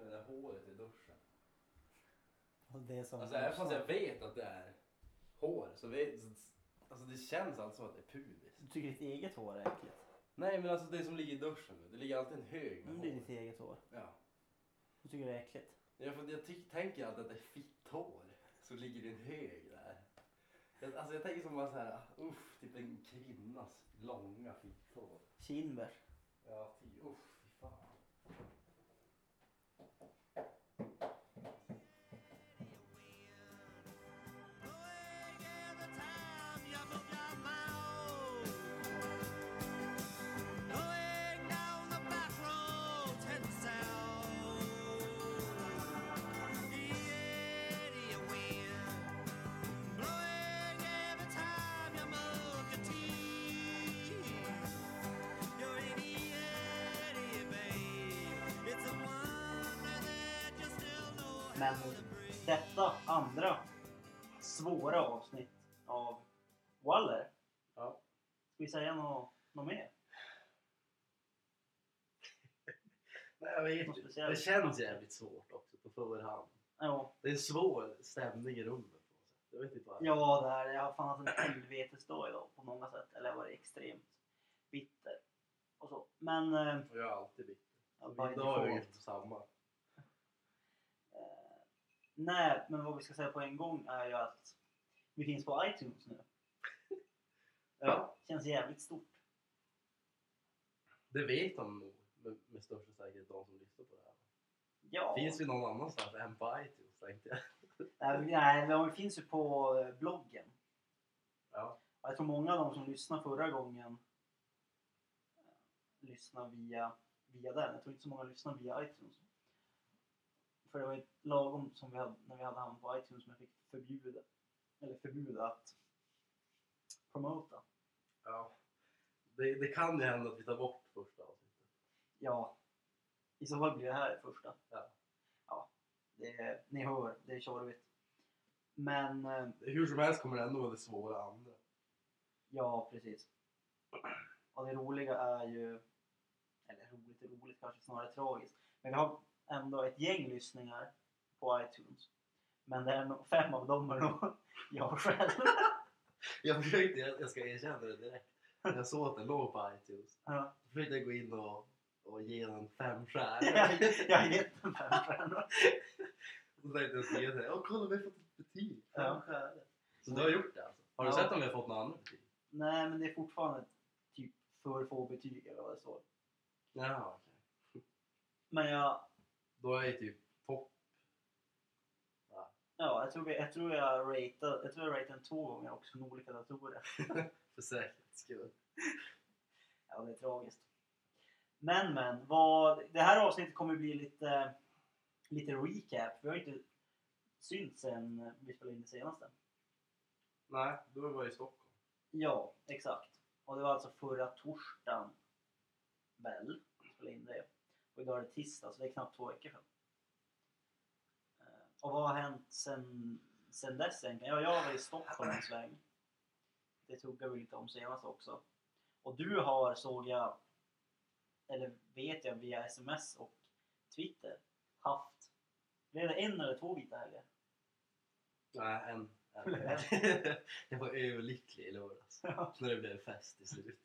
med det där håret i duschen. Alltså det som... Alltså även fast jag vet att det är hår så vet, alltså det känns alltså som att det är pubis. Du tycker ditt eget hår är äckligt? Nej men alltså det som ligger i duschen det ligger alltid en hög med Mm, det är hår. ditt eget hår. Ja. Du tycker det är äckligt? Jag, för jag ty- tänker alltid att det är fitthår. Så ligger det en hög där. Jag, alltså jag tänker som bara såhär, uff, typ en kvinnas långa fitthår. Kinberg. Ja, ty, uff, svåra avsnitt av Waller. Ja. Ska vi säga något, något mer? Nej, jag vet inte. Det känns jävligt svårt också på förhand. Ja, Det är en svår stämning i rummet på något sätt. Jag vet inte varför. ja det här, jag har fan haft en helvetesdag idag på många sätt. Eller jag har varit extremt bitter. Och så. Men... Eh, jag är alltid bitter. ja, idag är vi på samma. Eh, nej, men vad vi ska säga på en gång är ju att vi finns på iTunes nu. Ja. Känns jävligt stort. Det vet de nog med, med största säkerhet de som lyssnar på det här. Ja. Finns vi någon annanstans än på iTunes tänkte jag. Nej, men vi finns ju på eh, bloggen. Ja. Jag tror många av de som lyssnade förra gången eh, lyssnar via, via den. Jag tror inte så många lyssnar via iTunes. För det var ju lagom som vi hade, när vi hade han på iTunes som jag fick förbjuda, eller förbjuda att promota. ja. Det, det kan ju hända att vi tar bort första avsnittet. Ja, i så fall blir det här första. Ja. Ja, det ni hör, det är tjorvigt. Men eh, Hur som helst kommer det ändå vara det svåra andra. Ja, precis. Och det roliga är ju... Eller roligt och roligt, kanske snarare tragiskt. Men vi har ändå ett gäng lyssningar på iTunes. Men det är nog, fem av dem är nog jag själv. Jag försökte, jag, jag ska erkänna det direkt. När jag såg att den låg på iTunes. Ja. Då försökte jag gå in och, och ge den fem stjärnor. jag har gett den fem stjärnor. Så tänkte jag skriva det. Åh kolla vi har fått ett betyg. Fem Ja. stjärnor. Så du har gjort det alltså? Har du Ja. sett om vi har fått några andra betyg? Nej, men det är fortfarande typ för få betyg eller vad det står. Jaha okej. Men jag, Då är jag typ topp. ja, jag tror, vi, jag tror jag rateade, jag tror jag rateade den två gånger också med olika datorer. För säkerhets skull. Ja, det är tragiskt. Men men, vad, det här avsnittet kommer bli lite, lite recap. Vi har inte synts sen vi spelade in det senaste. Nej, då var jag i Stockholm. Ja, exakt. Och det var alltså förra torsdagen väl spelade in det. Och idag är det tisdag, så det är knappt två veckor sedan. Eh, Och vad har hänt sen, sen dess egentligen? Ja, jag var i Stockholm en sväng. Det tuggade vi lite om senast också. Och du har, såg jag, eller vet jag via sms och Twitter, haft, blev det en eller två vita helger? Nej, en. en. jag var överlycklig i lördags. När det blev fest i slut.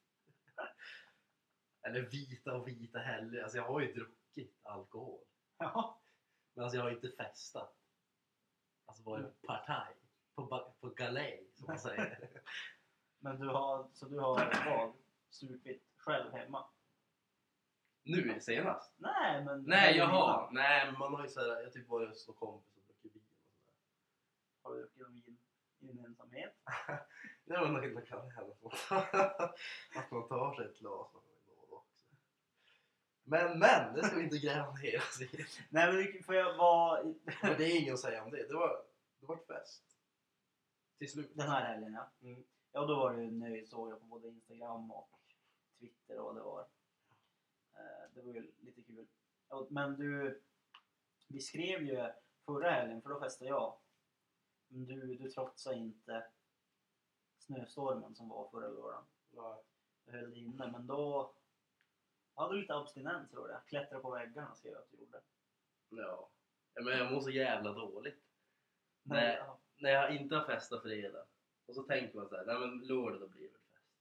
Eller vita och vita helger. Alltså jag har ju druckit alkohol. Ja, Men alltså jag har inte festat. Alltså varit partaj. På, på galej som man säger. men du har, så du har vad? Supit själv hemma? nu senast. Nej, men... Nej jaha. Nej men man har ju såhär, jag typ varit hos någon kompis och druckit vin och sådär. Har du druckit vin i din ensamhet? Det var nog det kan hända. Att man tar sig ett glas och. Men men, det ska vi inte gräva ner oss i. Nej, men det- får jag vara... Men det är inget att säga om det. Det var, det var fest. Till slut. Den här helgen, ja. Mm. Ja, då var du nöjd såg jag på både Instagram och Twitter och vad det var. Eh, Det var ju lite kul. Men du, vi skrev ju förra helgen, för då festade jag. Men du, du trotsade inte snöstormen som var förra lördagen. Du höll inne, men då hade du lite abstinens tror jag. Klättra på väggarna skrev jag att du gjorde. Ja. Men jag mår så jävla dåligt. Ja. När jag inte har festat fredag. Och så tänker man så här, nej men lördag då blir det väl fest.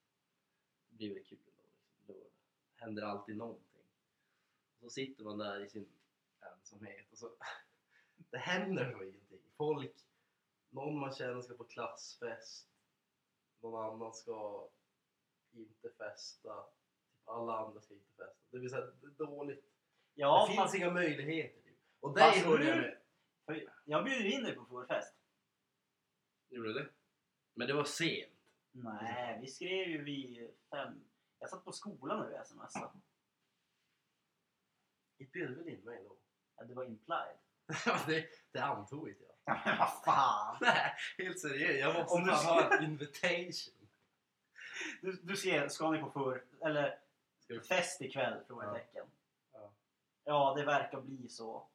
Det blir väl kul då. Liksom. Lördag. Händer alltid någonting. Och så sitter man där i sin ensamhet och så det händer så ingenting. Folk, någon man känner ska på klassfest. Någon annan ska inte festa. Alla andra ska inte festa. Det blir så här, det är dåligt. Ja, det finns fast, inga möjligheter. Typ. Och Fast dig hörde jag nu- med. för jag bjöd in dig på förfest. Gjorde du det? Men det var sent. Nej, vi skrev ju vid fem. Jag satt på skolan när vi smsade. Inte bjöd väl in mig då? Ja, det var implied. det, det antog inte jag. Ja, men vad fan! Nej, helt seriöst. Jag måste Om du fan ha en invitation. Du, du ser, ska ni på för, eller. Fest ikväll? Frågetecken. Ja. Ja, det verkar bli så.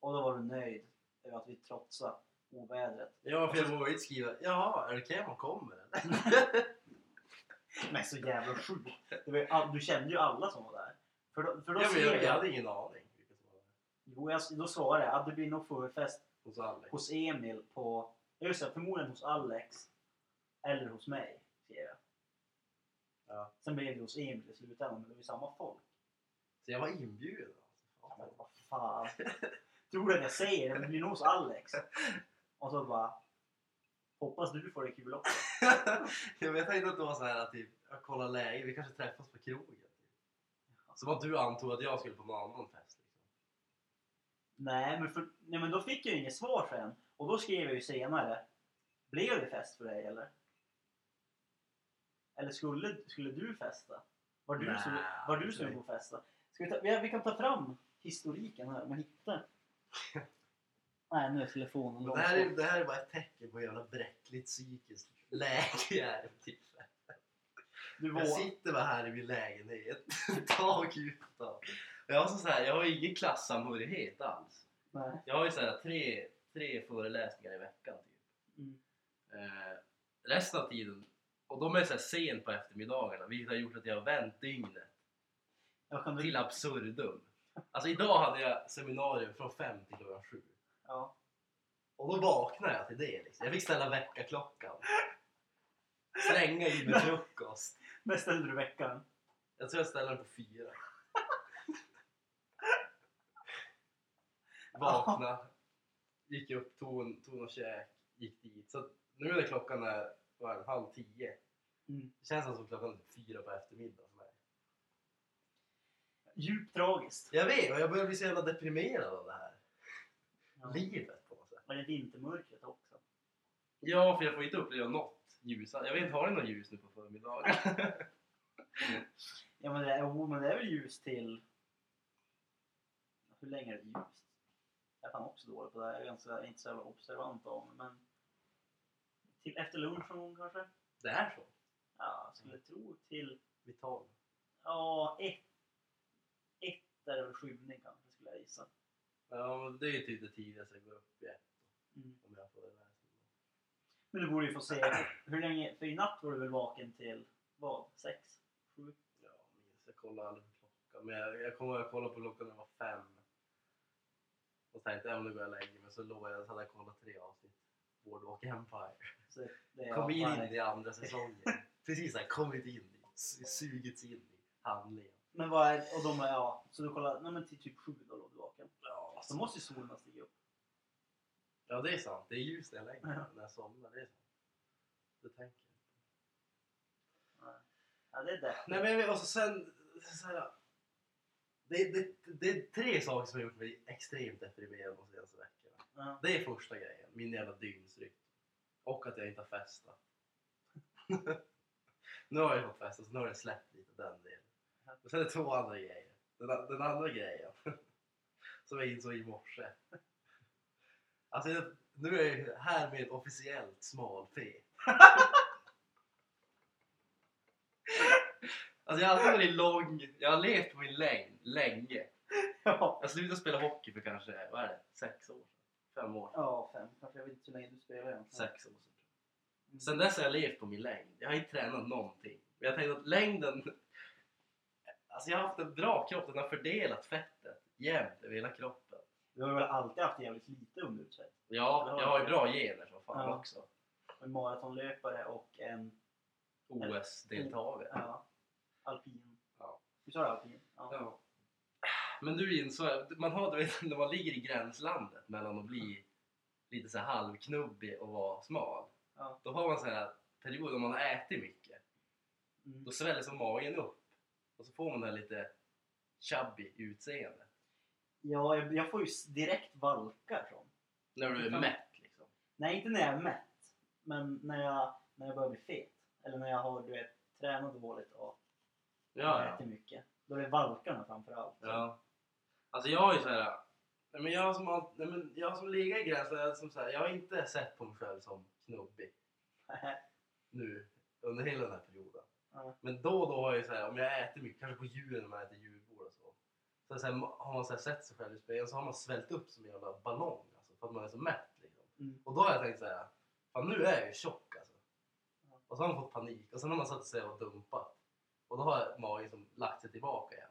Och då var du nöjd över att vi trotsade ovädret. Ja, för jag vågade inte skriva Jaha, är det okej om man kommer? Men så jävla sjukt. Det var ju all- Du kände ju alla som var där. För då, för då Ja, men ser jag, jag, hade ingen aning vilka som var där. Jo, jag, då svarade jag att det blir nog förfest Hos Alex. hos Emil på... ja, Just det, förmodligen hos Alex. Eller hos mig. Ja. Sen blev det hos Emil i slutändan, men det var ju samma folk. Så jag var inbjuden Ja, alltså. men vad fan. Tror du att jag säger det? Det blir nog hos Alex. Och så bara... Hoppas du får det kul också. jag vet inte att det var så här typ, jag kollar läget, vi kanske träffas på krogen. Typ. Som att du antog att jag skulle på någon annan fest. Liksom. Nej men, för, nej, men då fick jag ju inget svar sen. Och då skrev jag ju senare. Blev det fest för dig eller? Eller skulle, skulle du festa? Var du, Nej, så, var du sugen på att festa? Ska vi, ta, vi, vi kan ta fram historiken här om jag hittar. Nej nu är telefonen långt det, här är, det här är bara ett tecken på hur jävla bräckligt psykiskt läge jag är för tillfället. Du Jag var, sitter bara här i min lägenhet, dag ut dag. Jag har, så här, jag har ingen klassamhörighet alls. nej. Jag har ju så här, tre, tre föreläsningar i veckan typ. Mm. Eh, resten av tiden, och de är så här sent på eftermiddagarna vilket har gjort att jag har vänt dygnet Jag kan till absurdum. Alltså idag hade jag seminarium från fem till klockan sju. Ja. Och då vaknade jag till det liksom. Jag fick ställa väckarklockan. Slänga i mig frukost. När ställde du veckan? Jag tror jag ställde den på fyra. Vakna, gick upp, tog, en, tog käk, gick dit. Så att nu är det klockan är, vad är det, halv tio. Mm. Det känns som klockan fyra på eftermiddagen för mig. Djupt tragiskt. Jag vet, och jag börjar bli så jävla deprimerad av det här. Ja. Livet på något sätt. Men det är vintermörkret också. Ja, för jag får inte uppleva något ljus. Jag vet inte, har ni något ljus nu på förmiddagen? Ja men det är, jo, men det är väl ljus till... Hur länge är det ljust? Jag är fan också dålig på det. här. Jag är ganska, inte så observant mig men... Till efter lunch gång kanske? det är så. Ja, skulle tro till... Vid tolv. Ja, ett... Ett är väl skymning kanske skulle jag gissa. Ja, det är ju typ det tidigaste jag går upp i ett. Mm. Om jag får det läsa. Men du borde ju få se. Hur länge... För i natt var du väl vaken till vad? Sex? Sju? Ja, minns. Jag kollar aldrig på klockan. Men jag, jag kommer att jag kollade på klockan när jag var fem. Och tänkte, ja nu går jag och lägger mig. Så låg jag så hade jag kollat tre avsnitt. Boardwalk Empire. Det Kom in nej. i andra säsongen. Precis såhär, kommit in i. su- Sugits in i handlingen. Men vad är... Och de är... Ja, så du kollar... Nej men till typ sju då låg du vaken. Ja, Så måste ju solen ha stigit upp. ja, det är sant. Det är ljust när jag lägger mig. När jag somnar. Det är sant. Det tänker jag. Ja, det är det. Nej men jag vet, och så sen... Så här, det, det, det är tre saker som har gjort mig extremt deprimerad de senaste veckorna. Ja. Det är första grejen, min jävla dygnsrytm. Och att jag inte har festat. nu har jag fått festa så nu har jag släppt lite den delen. Och sen är det två andra grejer. Den, den andra grejen som jag insåg i morse. Alltså jag, nu är jag härmed officiellt smalfet. Alltså jag har alltid varit lång, jag har levt på min längd länge. Ja. Jag slutade spela hockey för kanske, vad är det, sex år sedan? Fem år? Ja, fem. Kanske jag vet inte hur länge du spelar egentligen. Sex år sedan. Mm. Sen dess har jag levt på min längd. Jag har inte tränat någonting. Men jag tänkte att längden... Alltså jag har haft en bra kropp, den har fördelat fettet jämnt över hela kroppen. Du har väl alltid haft jävligt lite underutsvett? Ja, jag har ju bra gener som fan Ja. också. En maratonlöpare och en OS-deltagare. ja, alpin. Ja. Du sa det, alpin? Ja. Ja. Men du insåg, man har du vet, när man ligger i gränslandet mellan att bli lite så här halvknubbig och vara smal. Ja. Då har man så här perioder då man har ätit mycket. Mm. Då sväller som magen upp. Och så får man det här lite chubby utseende. Ja, jag, jag får ju direkt valkar från. När du är mätt liksom. Nej, inte när jag är mätt. Men när jag, när jag börjar bli fet. Eller när jag har du vet, tränat dåligt och Ja, ja. ätit mycket. Då är det valkarna framförallt. ja. Alltså jag har ju så här. Nej men jag som, har, nej men jag som ligger i gränsen, som så här, jag har inte sett på mig själv som knubbig nu under hela den här perioden. Ja. Men då och då har jag ju så här, om jag äter mycket, kanske på julen när man äter julbord och så. Så, så här, har man så här sett sig själv i spegeln så har man svällt upp som en jävla ballong alltså, för att man är så mätt. Liksom. Mm. Och då har jag tänkt så här, fan nu är jag ju tjock alltså. Ja. Och så har man fått panik och sen har man satt sig och dumpat. Och då har magen som lagt sig tillbaka igen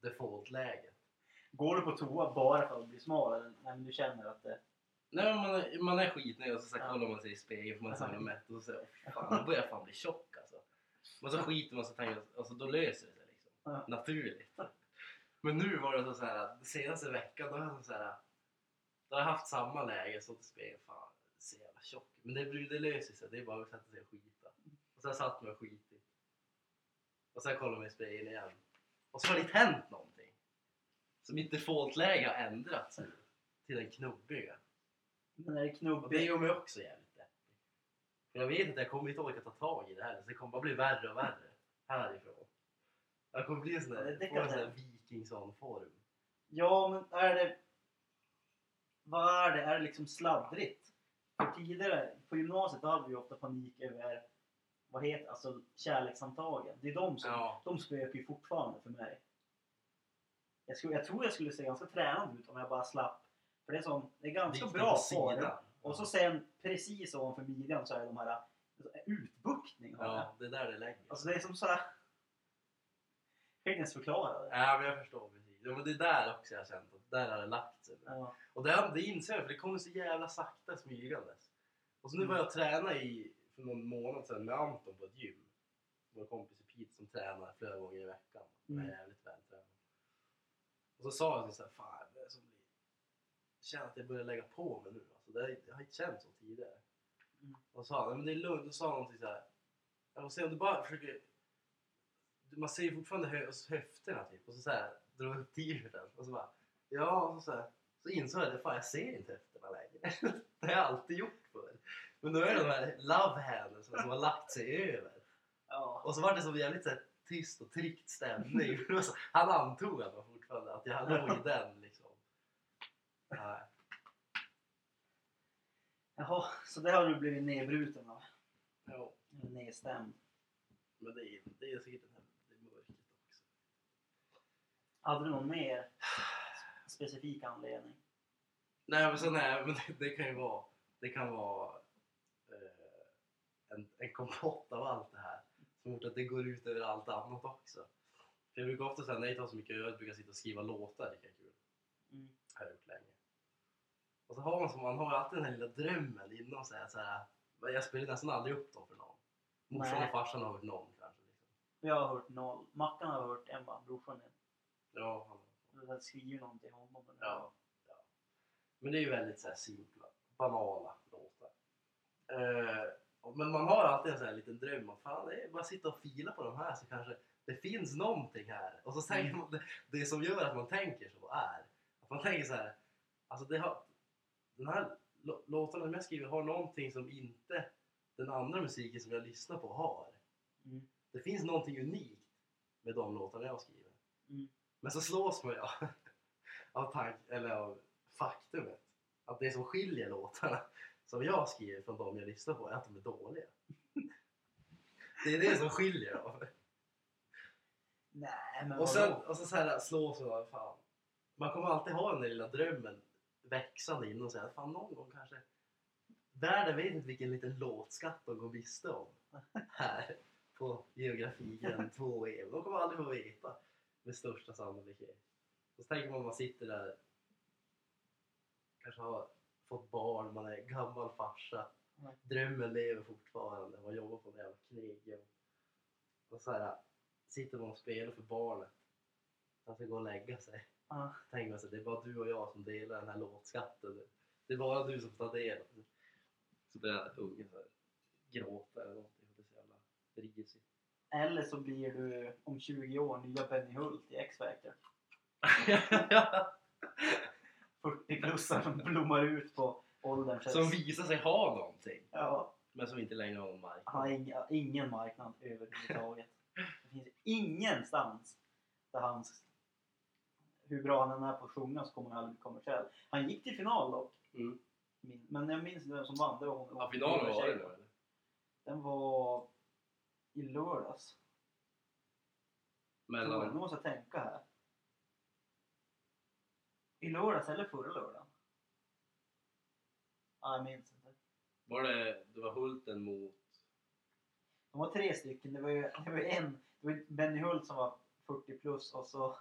default-läget. Går du på toa bara för att bli smal? Eller men du känner att det... Nej men man är, man är skitnödig och så, så Ja. kollar man sig i spegeln för man är så jävla mätt och så säger "Åh, fan nu börjar jag fan bli tjock alltså. Men så skiter man så tänker alltså då löser det sig liksom. Ja. Naturligt. Men nu var det så, så här, senaste veckan då har jag så här, då har jag haft samma läge, stått i spegeln, fan så jävla tjock. Men det, det löser sig, det är bara att sätta sig och skita. Och sen satt man och skitit. Och sen kollade man i spegeln igen. Och så har det hänt någonting. Så mitt default-läge har ändrats nu till den knubbiga. Men är det Och det gör mig också jävligt deppig. För jag vet att jag kommer inte orka ta tag i det här så det kommer bara bli värre och värre härifrån. Jag kommer bli en sån det- där, det få kan en sån där det. vikingsson-form. Ja, men är det... Vad är det? Är det liksom sladdrigt? För tidigare, på gymnasiet, då hade vi ofta panik över vad heter alltså kärlekssamtagen. Det är de som, Ja. de spökar ju fortfarande för mig. Jag, skulle, jag tror jag skulle se ganska tränad ut om jag bara slapp. För det är, som, det är ganska Vikten bra form. Och så sen precis ovanför midjan så är de här utbuktning. har jag. Ja, det är där det lägger. Alltså det är som så här... Jag kan inte ens förklara det. Ja, men jag förstår precis. Ja, men det är där också jag har känt att där har det lagt sig. Ja. Och det, det inser jag för det kommer så jävla sakta smygandes. Och så nu Mm. var jag träna i, för någon månad sedan med Anton på ett gym. Vår kompis i Piteå som tränar flera gånger i veckan. Han är Mm. jävligt vältränad. Och så sa jag så här, fan det är som. Jag känner att jag börjar lägga på mig nu. Alltså, det, har- jag har inte känt så tidigare. Mm. Och så sa han, "Nej, men det är lugnt. Då sa någonting så här. Jag får se om du bara försöker... Man ser ju fortfarande hö, höfterna typ. Och så, så här, drar upp t-shirten. Och så bara, ja. Och så, så, här, så insåg jag att fan, jag ser inte höfterna längre. det har jag alltid gjort. Men då är det de här love handles som har lagt sig över. Ja. Och så var det så jävligt så här, tyst och tryckt stämning. Han antog att, man fortfarande, att jag låg i den liksom. Nej. Jaha, så det har du blivit nedbruten av? Eller nedstämd? men det är, det är säkert den här, det är mörkret också. Hade du någon mer specifik anledning? Nej men så nej, men det, det kan ju vara, det kan vara en, en kompott av allt det här. Som gjort att det går ut över allt annat också. För jag brukar ofta säga nej, ta så mycket jag brukar sitta och skriva låtar, det är kul. Mm. har jag gjort länge. Och så har man, som, man har alltid den här lilla drömmen inom sig. att Så här, men jag spelar nästan aldrig upp dem för någon. Morsan och farsan har hört någon kanske. Liksom. Jag har hört noll. Mackan har hört en va? Brorsan din. Ja, han, har skrivit någon till honom. eller? ja, ja. Men det är ju väldigt så här, simpla, banala låtar. Och- men man har alltid en sån här liten dröm om fan, det är bara att sitta och fila på de här så kanske det finns någonting här. Och så tänker Mm. man, det, det som gör att man tänker så är att man tänker så här, alltså det har, den här lå- låtarna som jag skriver har någonting som inte den andra musiken som jag lyssnar på har. Mm. Det finns någonting unikt med de låtarna jag skriver. Mm. Men så slås man ju av, av, tank, eller av faktumet att det som skiljer låtarna som jag skriver från de jag lyssnar på är att de är dåliga. Det är det som skiljer dem. Nej men Och sen, vadå? och så, så här slås man av fan. Man kommer alltid ha den där lilla drömmen växande in och säga fan någon gång kanske världen vet inte vilken liten låtskatt de går miste om här på geografien 2E. De kommer aldrig få veta med största sannolikhet. Och så tänker man om man sitter där kanske har fått barn, man är gammal farsa. Mm. Drömmen lever fortfarande. Man jobbar på en jävla knegjobb. Och så här, sitter man och spelar för barnet. Han ska gå och lägga sig. Ja. Tänker man sig, det är bara du och jag som delar den här låtskatten. Det är bara du som tar del. Så börjar ungen gråta eller någonting. Det är så jävla risigt. Eller så blir du om 20 år nya Benny Hult i X-Factor. 40-plussaren som blommar ut på ålderns höst. som visar sig ha någonting. Ja, Men som inte längre har någon marknad. han har ing, ingen marknad överhuvudtaget. Det finns ingenstans där hans... Hur bra han än är på att sjunga så kommer han aldrig bli kommersiell. Han gick till final dock. Mm. Min- Men jag minns vem som vann. Det var hon. Ja, finalen var det nu eller? Den var i lördags. Tror jag. Nu Mellan... måste jag tänka här. I lördags eller förra lördagen? Ja, jag minns inte. Var det, det var Hulten mot... De var tre stycken. Det var ju det var en. Det var Benny Hult som var 40 plus och så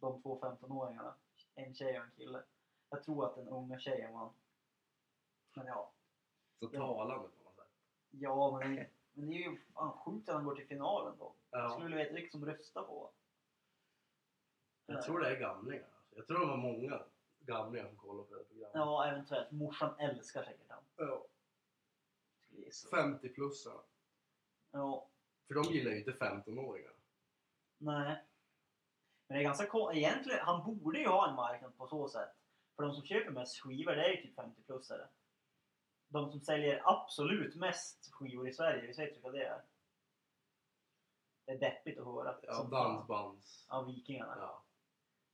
de två 15-åringarna. En tjej och en kille. Jag tror att den unga tjejen vann. Men ja. Så talande på något sätt. Ja, men det, men det är ju fan sjukt att han går till finalen då. Jag Ja. skulle vilja veta vilka som röstar på. Jag tror det är gamlingar. Jag tror det var många gamlingar som kollade på det programmet. Ja, eventuellt. Morsan älskar säkert han. Ja. Skulle gissa. 50-plussarna. Ja, För de gillar ju inte 15-åringar. nej. Men det är ganska ko- Egentligen, han borde ju ha en marknad på så sätt. För de som köper mest skivor, det är ju typ 50-plussare. De som säljer absolut mest skivor i Sverige, vi vet vilka det är. Det är deppigt att höra. Ja, dansbands... Ja, Vikingarna. Ja.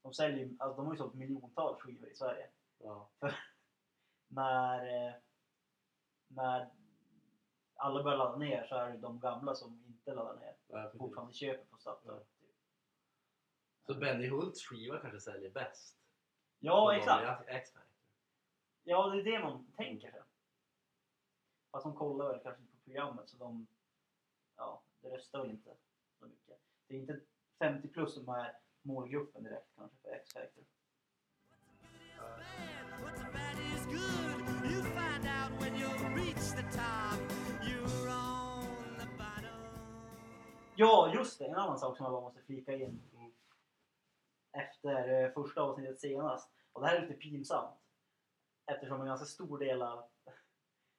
De säljer alltså de har ju sålt miljontals skivor i Sverige. ja. När, eh, när alla börjar ladda ner så är det de gamla som inte laddar ner. ja. Fortfarande köper på Statoil. Ja. Typ. Så Benny Hults skiva kanske säljer bäst. Ja, På exakt. Ja, det är det man tänker sig. Fast de kollar väl kanske inte på programmet så de ja, det röstar väl inte så mycket. Det är inte 50 plus som är målgruppen direkt kanske för X-Factor. Ja, just det! En annan sak som jag bara måste flika in Mm. efter eh, första avsnittet senast. Och det här är lite pinsamt. Eftersom en ganska stor del av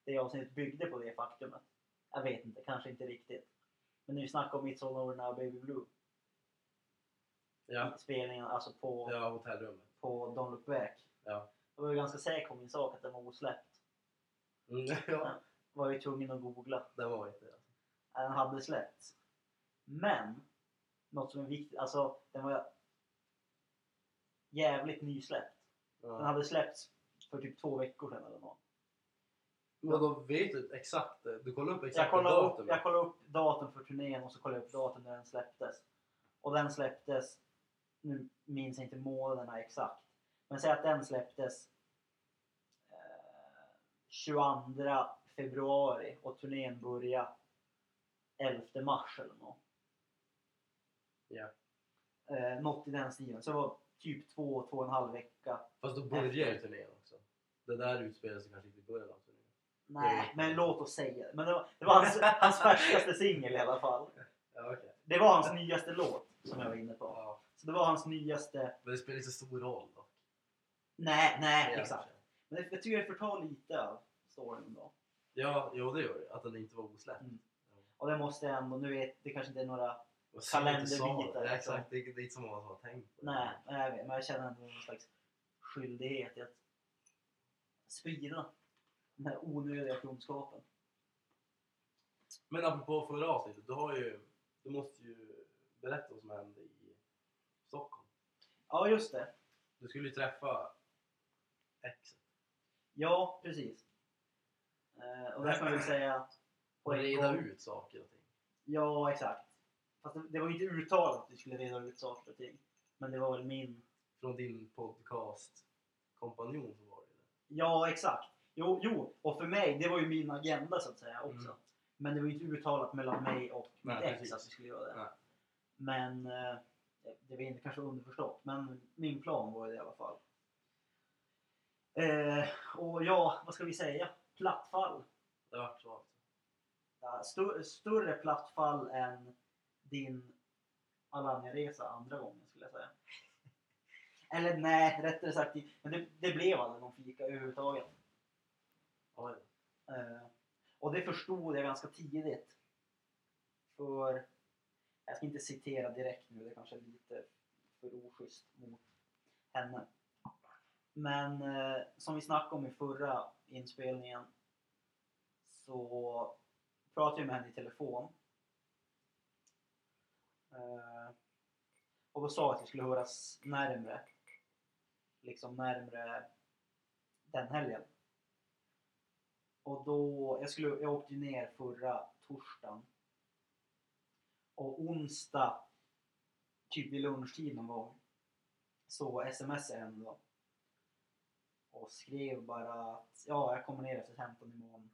det avsnittet byggde på det faktumet. Jag vet inte, kanske inte riktigt. Men nu snackar snackade om It's All Over Now Baby Blue. Ja. Spelningen alltså på, ja, hotellrummet. på Don't Look Back. Ja. Jag var ju ganska säker på min sak att den var osläppt. Mm, ja, Var ju tvungen att googla. det var inte det. Den hade släppts. Men, något som är viktigt, alltså den var jävligt nysläppt. Den Ja. hade släppts för typ två veckor sedan eller något. Men då vet du exakt, du kollar upp Jag exakt upp, datum. jag kollade upp datum för turnén och så kollade jag upp datum när den släpptes. Och den släpptes, nu minns jag inte månaderna exakt, men säg att den släpptes eh, 22 februari och turnén började 11 mars eller något. Ja. Eh, något i den stilen. Så det var typ två, två och en halv vecka. Fast då börjar ju turnén också. Det där utspelar sig kanske inte i början av turnén. Nej, men låt oss säga det. Men det var, det var hans, hans färskaste singel i alla fall. Ja, okej. Det var hans nyaste låt som jag var inne på. Ja. Så det var hans nyaste... Men det spelar inte så stor roll då. Nej, nej, Ja, exakt. Men det- jag tycker det förtar lite av storyn då. Ja, jo det gör det. Att den inte var osläppt. Mm. Och det måste jag ändå, nu vet det kanske inte är några... Kalenderbitar, det. Liksom. exakt, det är det är inte så många som har tänkt på det. Nej, nej, jag vet, men jag känner ändå någon slags skyldighet i att sprida den här onödiga kunskapen. Men apropå förra avsnittet, du har ju... Du måste ju berätta vad som hände i Stockholm. Ja, just det. Du skulle ju träffa exet. Ja, precis. Eh, och där kan man väl säga... på Och reda ut saker och ting. Ja, exakt. Fast det, det var ju inte uttalat att vi skulle reda ut saker och ting. Men det var väl min... Från din podcast-kompanjon så var det. Ja, exakt. Jo, jo, och för mig, det var ju min agenda så att säga också. Mm. Men det var ju inte uttalat mellan mig och mitt Nej, ex precis. att vi skulle göra det. Nej. Men eh, det var inte kanske underförstått. Men min plan var det i alla fall. Eh, och ja, vad ska vi säga? Plattfall. Det så alltså. Ja, stu- större plattfall än din Alanya-resa andra gången skulle jag säga. Eller nej, rättare sagt, men det, det blev aldrig någon fika överhuvudtaget. Oj. Eh, och det förstod jag ganska tidigt. För, jag ska inte citera direkt nu, det kanske är lite för oschysst mot henne. Men eh, som vi snackade om i förra inspelningen så pratade jag med henne i telefon. Eh, och då sa jag att vi skulle höras närmre. Liksom närmre den helgen. Och då, jag, skulle, jag åkte ju ner förra torsdagen. Och onsdag, typ vid lunchtid någon gång, så smsade jag henne då. Och skrev bara att ja, jag kommer ner efter 15 imorgon.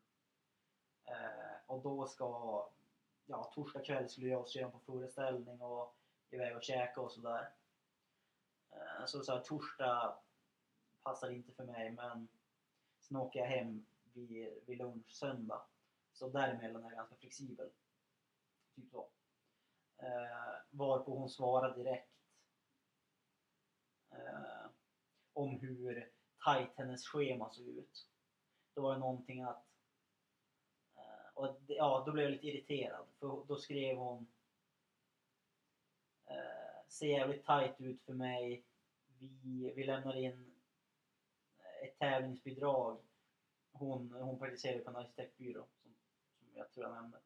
Eh, och då ska, ja, torsdag kväll skulle jag och syrran på föreställning och iväg och käka och sådär. Eh, så så här, torsdag passar inte för mig men sen åker jag hem vid, vid lunch söndag. Så däremellan är jag ganska flexibel. Typ så. Eh, varpå hon svarade direkt eh, om hur tajt hennes schema såg ut. Då var det någonting att eh, och det, ja, då blev jag lite irriterad för då skrev hon eh, Ser jävligt tajt ut för mig. Vi, vi lämnar in ett tävlingsbidrag. Hon, hon praktiserar på en arkitektbyrå som, som jag tror jag nämnde.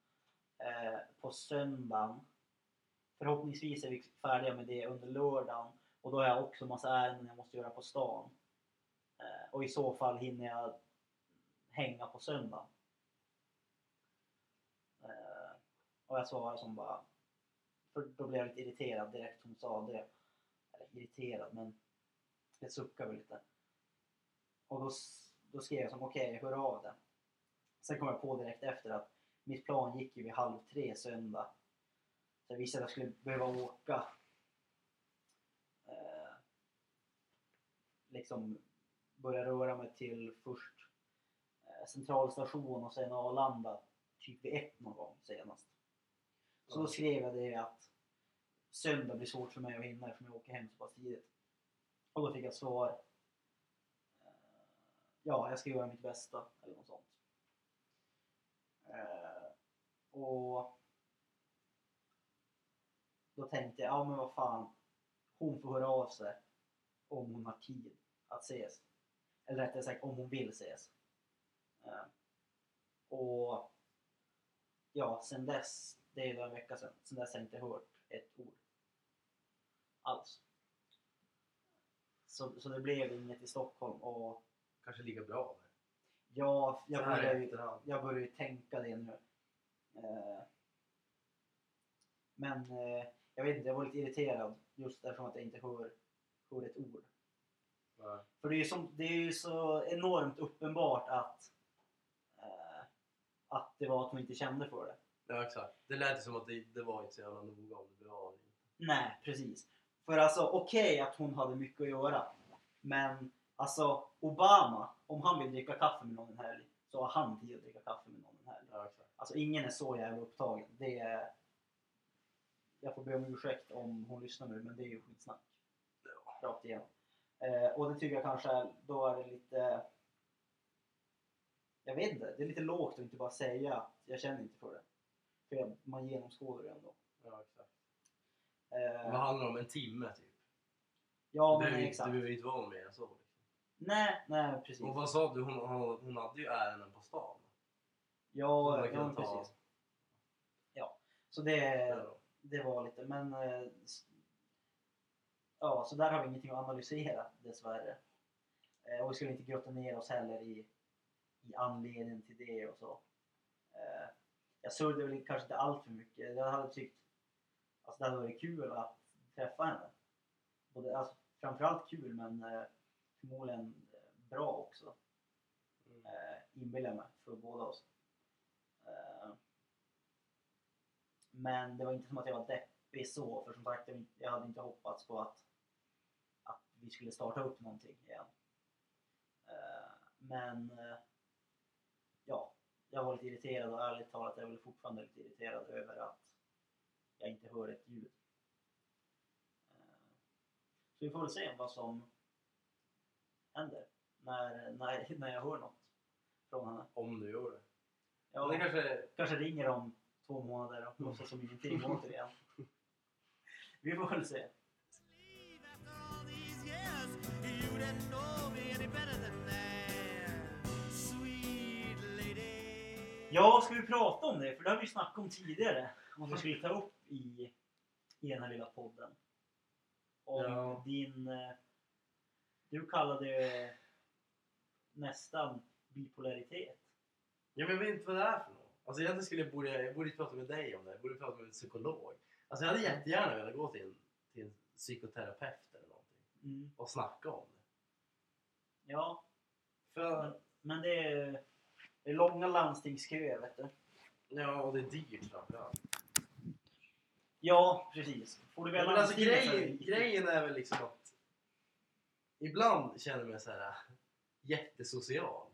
Eh, på söndagen. Förhoppningsvis är vi färdiga med det under lördagen och då har jag också massa ärenden jag måste göra på stan. Eh, och i så fall hinner jag hänga på söndag. Eh, och jag svarade som bara... För då blev jag lite irriterad direkt hon sa det. Eller irriterad men jag suckade väl lite. Och då, då skrev jag som okej, okay, hör av det. Sen kom jag på direkt efter att mitt plan gick ju vid halv tre söndag. Så visste att jag skulle behöva åka eh, liksom börja röra mig till först eh, centralstation och sen Arlanda typ vid ett någon gång senast. Så då skrev jag det att söndag blir svårt för mig att hinna eftersom jag åker hem så pass tidigt. Och då fick jag svar eh, ja, jag ska göra mitt bästa eller något sånt. Eh, och då tänkte jag, ja men vad fan, hon får höra av sig om hon har tid att ses. Eller rättare sagt om hon vill ses. Eh, och ja, sen dess, det är ju en vecka sedan, sen dess har jag inte hört ett ord alls. Så, så det blev inget i Stockholm och Kanske lika bra. det. ja, jag börjar ju jag börjar ju tänka det nu. Eh, men eh, jag vet inte, jag var lite irriterad just därför att jag inte hör, hör ett ord. Nej. För det är som, det är ju så enormt uppenbart att, eh, att det var att hon inte kände för det. Ja exakt. Det lät som att det, det var inte så jävla noga om det blev av. Nej, precis. För alltså okej att hon hade mycket att göra. Men alltså Obama, om han vill dricka kaffe med någon en helg så har han tid att dricka kaffe med någon en helg. Ja exakt. Alltså ingen är så jävla upptagen. Det är... Jag får be om ursäkt om hon lyssnar nu men det är ju skitsnack. Ja. Rakt igenom. Eh, och det tycker jag kanske då är det lite... Jag vet inte, det är lite lågt att inte bara säga att jag känner inte för det. För jag, man genomskådar det ändå. Ja exakt. Eh, Vad handlar det om? En timme typ? ja men behöver, exakt. det behöver inte vara mer än så. Liksom. Nej, nej precis. Och vad sa du? Hon, hon, hon hade ju ärenden på stan. Ja, ja precis. Ja, så det, Ja. Det var lite, men eh, ja, så där har vi ingenting att analysera dessvärre. Eh, och vi skulle inte grotta ner oss heller i, i anledningen till det och så. Eh, jag surrade väl kanske inte allt för mycket. Jag hade tyckt alltså det hade varit kul att träffa henne. Både, alltså, framförallt kul men förmodligen bra också Mm. inbillar jag mig, för båda oss. Men det var inte som att jag var deppig så, för som sagt jag, jag hade inte hoppats på att, att vi skulle starta upp någonting igen. Eh, Men eh, ja, jag var lite irriterad och ärligt talat är jag väl fortfarande lite irriterad över att jag inte hör ett ljud. Eh, Så vi får väl se vad som händer när, när, när jag hör något från henne. Om du gör det. Ja, det kanske... kanske ringer om två månader och låtsas som ingenting återigen. Vi får väl se. Ja, ska vi prata om det? För det har vi snackat om tidigare. Om vi skulle ta upp i, i den här lilla podden. Om Ja. din... eh, Du kallade det nästan bipolaritet. Ja, men jag vet inte vad det är för något. Alltså egentligen skulle jag borde, jag borde prata med dig om det. Jag borde prata med en psykolog. Alltså jag hade jättegärna velat gå till en, till en psykoterapeut eller någonting. Mm. Och snacka om det. Ja, För, men det är, det är långa landstingsköer vet du. ja, och det är dyrt framförallt. Ja, precis. Får du Ja, väl men alltså grejen, grejen är väl liksom att ibland känner jag mig så här jättesocial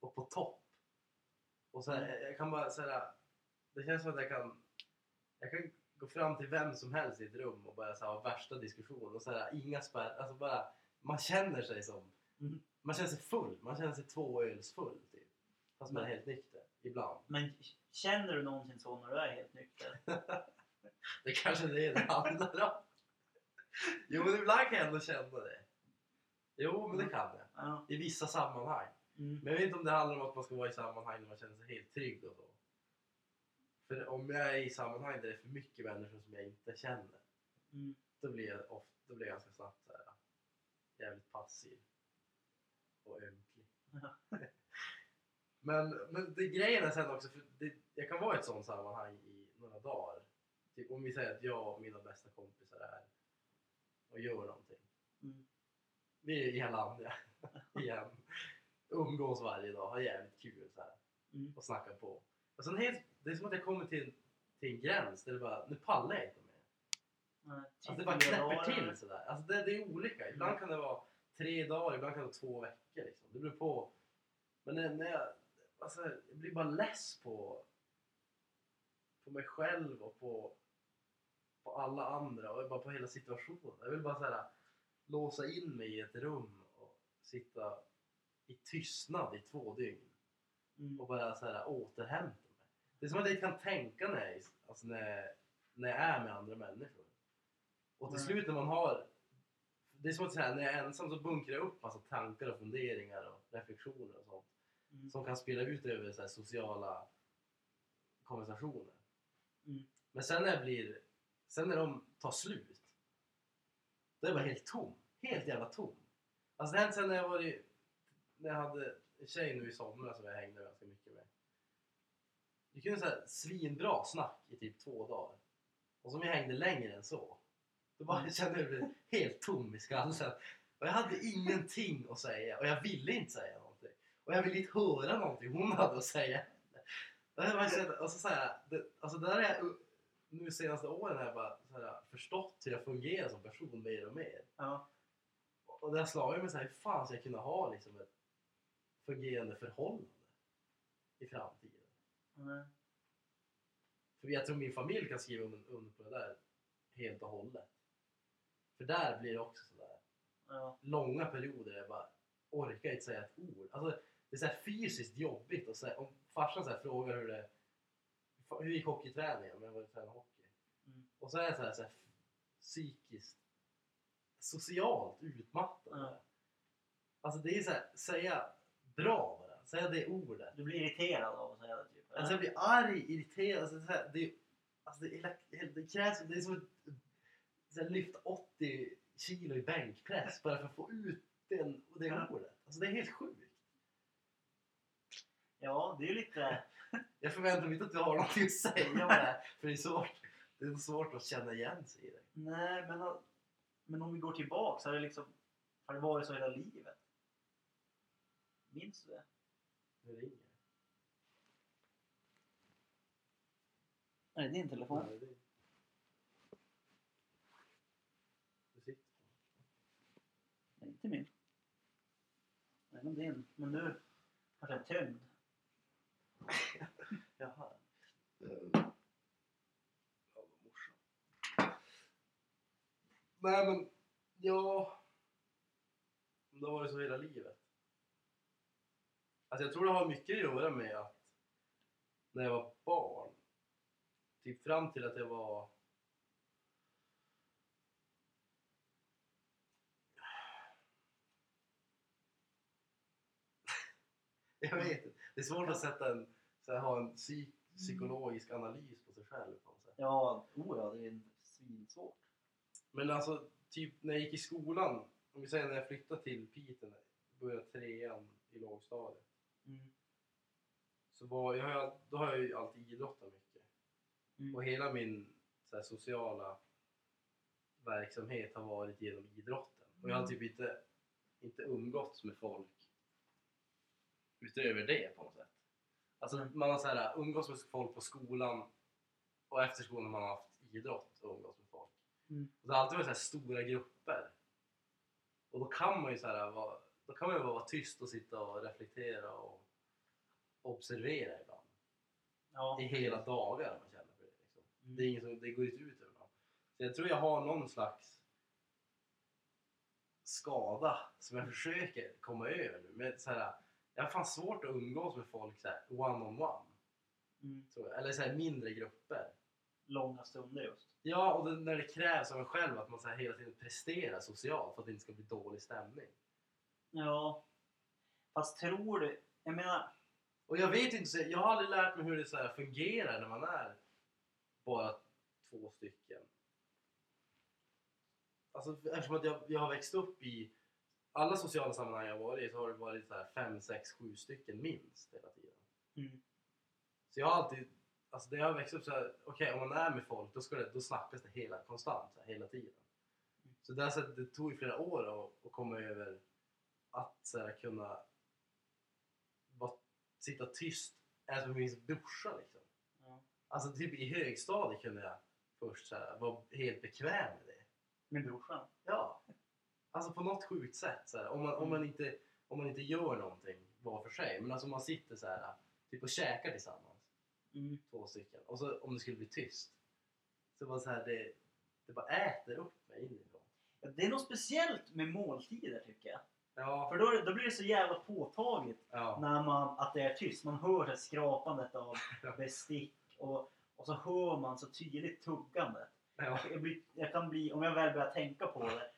och på topp. Och så här, jag kan bara här, det känns som att jag kan, jag kan gå fram till vem som helst i ett rum och bara så här, ha värsta diskussion och så här, inga spärr, alltså bara man känner sig som, Mm. man känner sig full, man känner sig tvåölsfull typ. Fast man är Mm. helt nykter, ibland. Men känner du någonsin så när du är helt nykter? Det kanske är det det handlar om. Jo men ibland kan jag ändå känna det. Jo men det kan jag. Ja. I vissa sammanhang. Mm. Men jag vet inte om det handlar om att man ska vara i sammanhang där man känner sig helt trygg och så. För om jag är i sammanhang där det är för mycket människor som jag inte känner. Mm. Då blir jag, ofta, då blir jag ganska snabbt så här, jävligt passiv. Och ömklig. men men det, grejen är sen också, för det, jag kan vara i ett sånt sammanhang i några dagar. Typ om vi säger att jag och mina bästa kompisar är här och gör någonting. Mm. Vi är i Hallandia igen. Umgås varje dag, har jävligt kul så här. Mm. och snackar på. Och sen helt, det är som att jag kommer till, till en gräns där det bara, nu pallar jag inte mer. Nej, Alltså det bara fyra knäpper till sådär. Alltså det, det är olika. Ibland kan det vara tre dagar, ibland kan det vara två veckor. Liksom. Det beror på. Men när, när jag, alltså, jag blir bara less på, på mig själv och på, på alla andra och bara på hela situationen. Jag vill bara så här, låsa in mig i ett rum och sitta i tystnad i två dygn Mm. och bara så här, återhämta mig. Det är som att jag inte kan tänka när jag, alltså när, när jag är med andra människor. Och till Nej. slut när man har... Det är som att säga, när jag är ensam så bunkrar jag upp massa tankar och funderingar och reflektioner och sånt. Mm. Som kan spela ut över så här, sociala konversationer. Mm. Men sen när jag blir... Sen när de tar slut. Då är jag bara helt tom. Helt jävla tom. Alltså det hände sen när jag var i, När jag hade en tjej nu i somras som jag hängde ganska mycket med. Vi kunde säga svinbra snack i typ två dagar. Och som vi hängde längre än så. Då bara Mm. kände jag mig helt tom i skallen. Och jag hade ingenting att säga och jag ville inte säga någonting. Och jag ville inte höra någonting hon hade att säga. Och kände, alltså så här, det, alltså där är jag, nu senaste åren har jag bara så här, förstått hur jag fungerar som person mer och mer. Ja. Och det har slagit mig så här, hur fan ska jag kunna ha liksom ett fungerande förhållande i framtiden? Nej. För jag tror min familj kan skriva under på det där helt och hållet. För där blir det också sådär Ja. långa perioder där jag bara orkar inte säga ett ord. Alltså, det är så här fysiskt jobbigt att säga, om farsan så här frågar hur det hur gick hockeyträningen om jag var och tränade hockey. Mm. Och så är jag så här, så här psykiskt socialt utmattad. Ja. Alltså det är så här, säga bra bara, säga det ordet. Du blir irriterad av att säga det typ? Alltså jag blir arg, irriterad. Alltså, så här, det, alltså, det, är, det krävs, det är som att så här, lyfta 80 kilo i bänkpress bara för att få ut den, det ordet. Alltså det är helt sjukt. Ja, det är lite... Jag förväntar mig inte att du har någonting att säga om det här, för det är svårt, det är svårt att känna igen sig i det. Nej, men, men om vi går tillbaka så har det liksom... Har det varit så hela livet? Minns du det? Nu ringer det. Är det din telefon? Nej, det- Du sitter på. Nej, inte min. Nej, men din. Men du kanske är tyngd. Jaha. Ja, morsan. Nej men, ja. Det har varit så hela livet. Alltså jag tror det har mycket att göra med att när jag var barn, typ fram till att jag var Jag vet inte. Det är svårt att sätta en, så här, ha en psyk, psykologisk analys på sig själv på något sätt. Ja, oh ja, det är svinsvårt. Men alltså, typ när jag gick i skolan, om vi säger när jag flyttade till Piteå, började trean i lågstadiet. Mm. Så var, jag, har- då har jag ju alltid idrottat mycket. Mm. Och hela min så här, sociala verksamhet har varit genom idrotten. Och jag har typ inte, inte umgåtts med folk utöver det på något sätt. Alltså Mm. man har så här, umgåtts med folk på skolan och efter skolan har man haft idrott och umgåtts med folk. Mm. Och det har alltid varit så stora grupper. Och då kan man ju så här, vara, då kan man ju bara vara tyst och sitta och reflektera och observera ibland. Ja. I hela dagar om man känner för det. Liksom. Mm. Det, är inget som, det går inte ut över någon. Så jag tror jag har någon slags skada som jag försöker komma över nu. Men så här, jag har fan svårt att umgås med folk så här, one on one. Mm. Eller så här, mindre grupper. Långa stunder just. Ja, och det, när det krävs av en själv att man så här, hela tiden presterar socialt för att det inte ska bli dålig stämning. Ja. Fast tror du... Jag menar... Och jag vet inte, så jag har aldrig lärt mig hur det så här fungerar när man är bara två stycken. Alltså eftersom att jag, jag har växt upp i alla sociala sammanhang jag varit i så har det varit så här fem, sex, sju stycken minst hela tiden. Mm. Så jag har alltid, alltså när jag har växt upp så här, okej om man är med folk då, ska det, då snackas det hela, konstant, så här, hela tiden. Mm. Så där, så det tog ju flera år att, att komma över att så här, kunna bara sitta tyst även med min brorsa liksom. Ja. Alltså typ i högstadiet kunde jag först så här, vara helt bekväm med det. Min brorsan. Ja. Alltså på något sjukt sätt. Så här, om, man, om, man inte, om man inte gör någonting var för sig. Men alltså om man sitter så här, typ och käkar tillsammans. Mm. Två stycken. Och så om det skulle bli tyst. Så bara så här, det, det bara äter upp mig inifrån. Ja, Det är något speciellt med måltider tycker jag. Ja. För då, då blir det så jävla påtagligt Ja. när man, att det är tyst. Man hör det skrapandet av bestick och, och så hör man så tydligt tuggandet. Ja. Jag, blir, jag kan bli, om jag väl börjar tänka på det,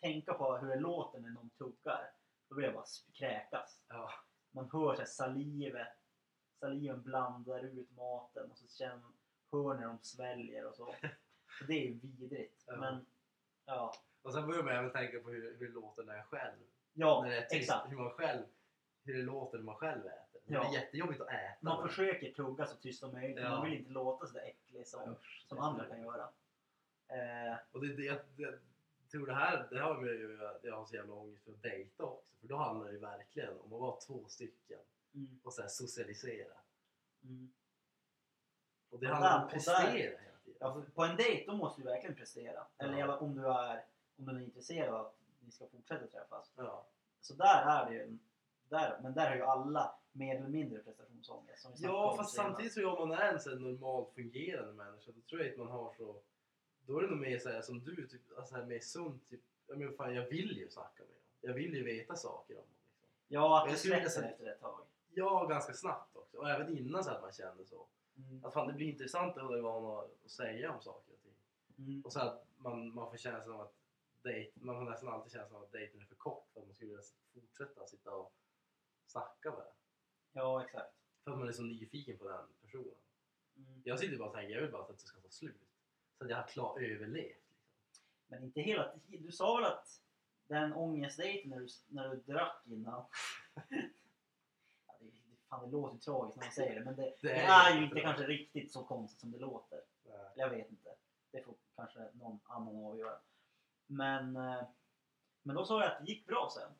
tänka på hur det låter när någon tuggar, då vill jag bara kräkas. Ja. Man hör så salivet, saliven blandar ut maten och så känner hör när de sväljer och så. så det är ju vidrigt. Men ja, Och sen börjar man även tänka på hur, hur det låter när jag själv, ja när det är tyst, exakt. hur man själv, hur det låter när man själv äter. Det Ja. är jättejobbigt att äta. Man försöker tugga så tyst som möjligt. Ja. Man vill inte låta så där äcklig som, Usch, som det andra kan göra. Eh, Och det, det, jag, jag tror det här, det har med ju jag har så jävla ångest för att dejta också. För då handlar det ju verkligen om att vara två stycken mm, och så här socialisera. mm. Och det handlar om att prestera hela tiden. Ja, på en dejt då måste du verkligen prestera. Eller Ja. om du är om du är intresserad av att ni ska fortsätta träffas. Ja. Så där är det ju. Där, men där har ju alla mer eller mindre prestationsångest. Som vi Ja, fast samtidigt jag om man är en så normalt fungerande människa då tror jag att man har så... Då är det nog mer så här, som du, typ, alltså här, mer sunt. Typ, jag, menar, fan, jag vill ju snacka med dem. Jag vill ju veta saker om dem. Liksom. Ja, att vilja släpper efter ett tag. Ja, ganska snabbt också. Och även innan så att man kände så. Mm. Att fan, det blir intressant att höra vad han har att säga om saker och ting. Mm. Och så att man, man får känslan av att dejt, man har nästan alltid känslan att dejten är för kort för att man skulle vilja fortsätta sitta och snacka med den. Ja, exakt. För att man är så nyfiken på den personen. Mm. Jag sitter bara och tänker, jag vill bara att det ska ta slut. Så att jag har klar överlevt. Liksom. Men inte hela tiden. Du sa väl att den ångestdejten när du, när du drack innan. ja, det, det, fan, det låter tragiskt när man säger det men det, det, är, ju inte jättebra. kanske riktigt så konstigt som det låter. Nej. Jag vet inte. Det får kanske någon annan avgöra. Men, eh, men då sa du att det gick bra sen.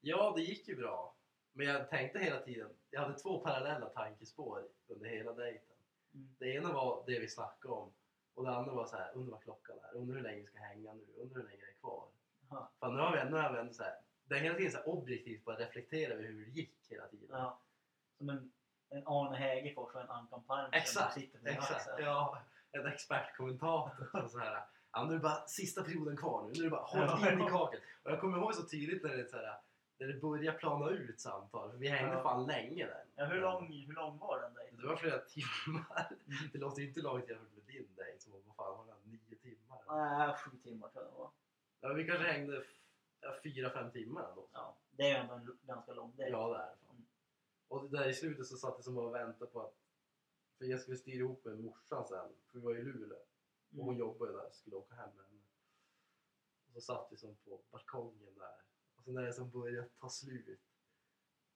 Ja, det gick ju bra. Men jag tänkte hela tiden, jag hade två parallella tankespår under hela dejten. Mm. Det ena var det vi snackade om och det andra var så här, undrar vad klockan är, undrar hur länge vi ska hänga nu, undrar hur länge det är kvar. Ja. Fan, nu har vi, vi ändå så här det är hela tiden så objektivt bara reflektera över hur det gick hela tiden. Ja. Som en, en Arne Hägerfors och en Ankan Palm Exakt, Exakt, ja. En expertkommentator så här. Ja, nu är det bara sista perioden kvar nu. Nu är det bara håll in i kakel. Och jag kommer ihåg så tydligt när det, så här, när det började plana ut samtal. För vi hängde Ja. fan länge där. Ja, hur, lång, hur lång var den dejten? Det var flera timmar. Det låter ju inte långt jämfört med din dejt som vad fan var det? Nio timmar? Nej, sju timmar tror jag det var. Ja, vi kanske hängde fyra, fem timmar ändå. Ja, det är ju ändå en ganska lång dejt. Ja, det är det fan. Mm. Och det där i slutet så satt jag som bara och väntade på att... För jag skulle styra ihop med morsan sen, för vi var i Luleå. Och hon jobbade där, skulle åka hem med henne. Och så satt vi som på balkongen där. Och så när det som började ta slut.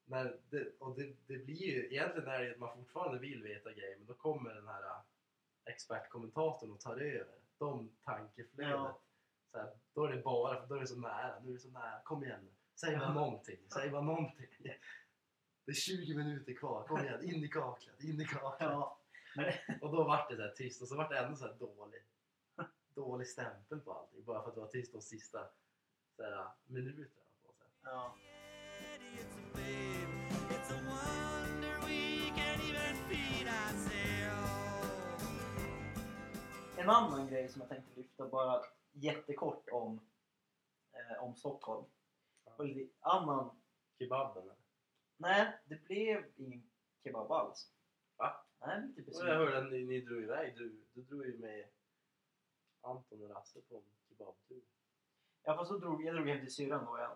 När det, och det, det blir ju, egentligen är det att man fortfarande vill veta grejer, men då kommer den här äh, expertkommentatorn och tar över. De tankeflödet. Ja. Så här, då är det bara, för då är det så nära. Nu är det så nära. Kom igen nu. Säg bara Ja. någonting. Säg bara någonting. Det är 20 minuter kvar. Kom igen. In i kaklet. In i kaklet. Ja, Och då vart det så här tyst och så vart det ändå så här dålig, dålig stämpel på allting. Bara för att det var tyst de sista så här, minuterna på sätt. ja. En annan grej som jag tänkte lyfta bara jättekort om, eh, om Stockholm. Och lite annan... Kebaben eller? Nej, det blev ingen kebab alls. Nej, lite Och besviken. jag hörde att ni, ni drog iväg. Du, du drog ju med Anton och Rasse på en kebabtur. Ja, fast så drog, jag drog hem till syrran då igen.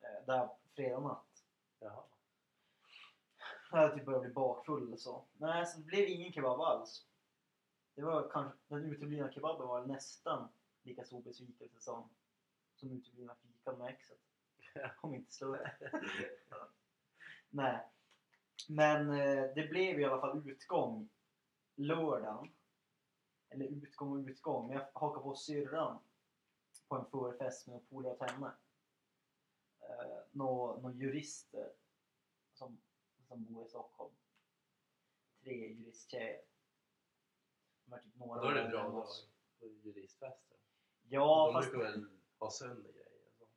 Eh, där fredag natt. Jaha. Jag hade typ börjat bli bakfull eller så. Nej, så det blev ingen kebab alls. Det var kanske, den uteblivna kebaben var nästan lika stor besvikelse som, som uteblivna fikan med exet. Om inte större. Nej. Men eh, det blev i alla fall utgång lördagen. Eller utgång och utgång. Men jag hakade på syrran på en förfest med en polare åt henne. Eh, Några nå jurister som, som bor i Stockholm. Tre juristtjejer. De är typ några Då är det år bra dag på juristfesten. Ja, de fast, brukar väl ha sönder grejer och sånt.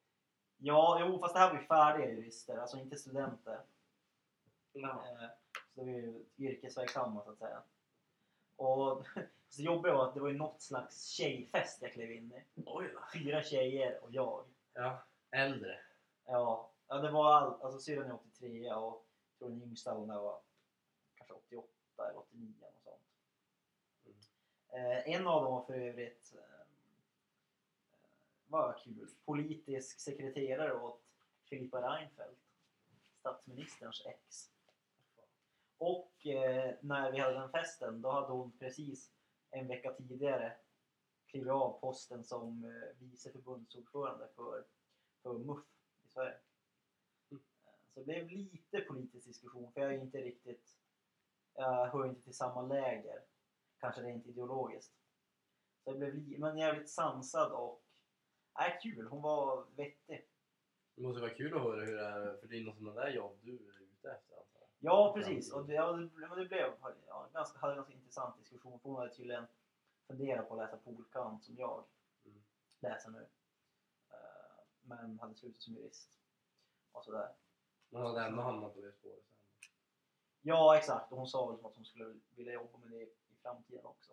ja, jo, fast det här var ju färdiga jurister, alltså inte studenter. Ja. Eh, Så det var ju yrkesverksamma så att säga. Och så jobbiga var att det var ju något slags tjejfest jag klev in i. Oj då. Fyra tjejer och jag. Ja, äldre. Ja, ja det var all, alltså syrran är 83 och jag tror den yngsta hon där var kanske 88 eller 89 och sånt. Mm. Eh, en av dem var för övrigt eh, var kul. Politisk sekreterare åt Filippa Reinfeldt. Statsministerns ex. Och eh, när vi hade den festen då hade hon precis en vecka tidigare klivit av posten som eh, vice förbundsordförande för, för MUF i Sverige. Mm. Eh, Så det blev lite politisk diskussion för jag är inte riktigt, jag hör inte till samma läger, kanske rent ideologiskt. Så det blev men jävligt sansad och äh, kul, hon var vettig. Det måste vara kul att höra hur det är, för det är något sådana där jobb du är ute efter antar jag. Ja precis, och det, ja, det, men blev ja, ganska, hade en ganska intressant diskussion för hon hade tydligen funderat på att läsa polkant som jag Mm. läser nu. Eh, men hade slutat som jurist. Och sådär. Man hade ändå hamnat på det spåret sen. Ja exakt, och hon sa väl som att hon skulle vilja jobba med det i framtiden också.